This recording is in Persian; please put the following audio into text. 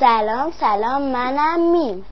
سلام سلام منم میم.